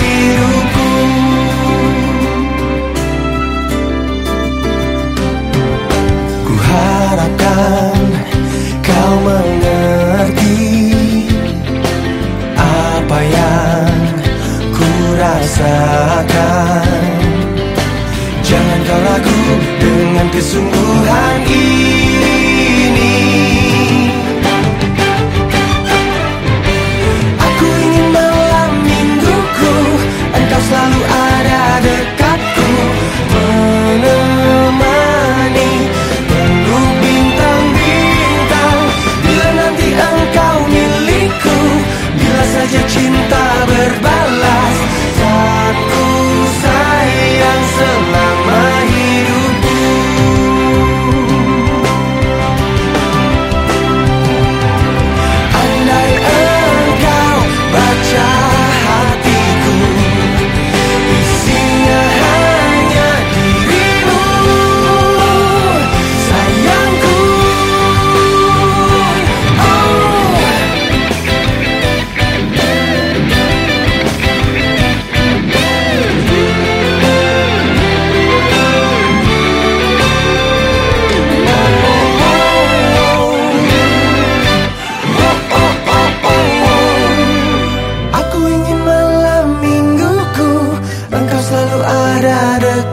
hidupku. Ku harapkan kau mengerti Apa yang ku rasakan Jangan kau ragu dengan kesungguhan ini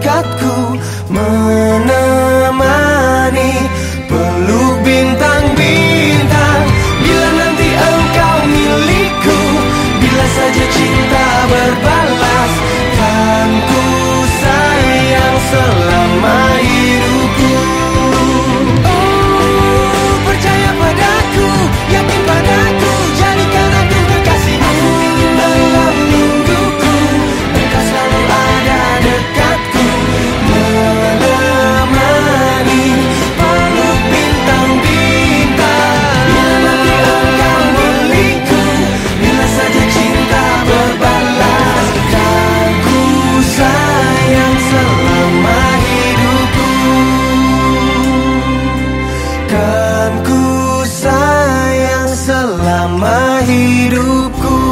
закат selama hidupku.